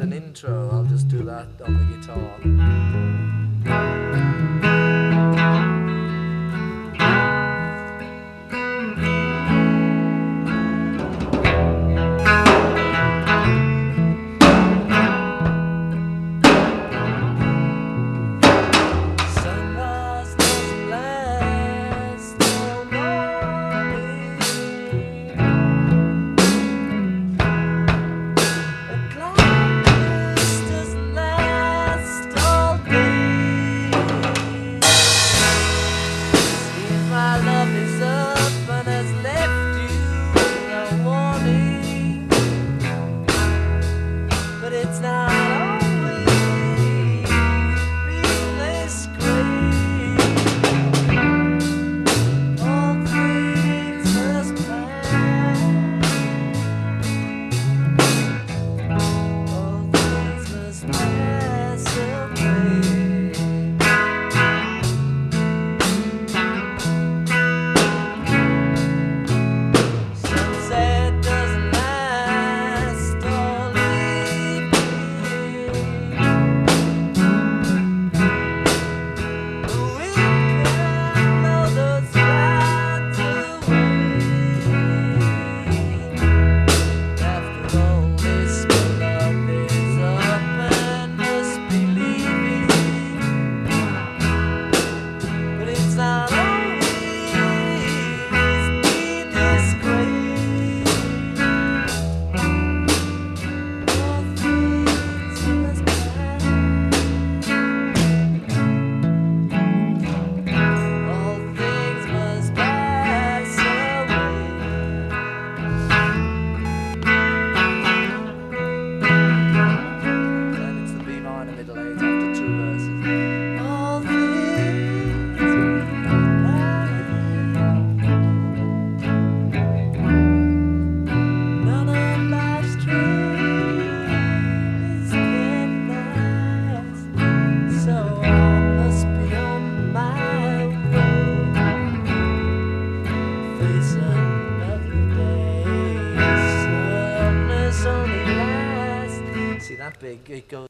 an intro, I'll just do that on the guitar. is big. It goes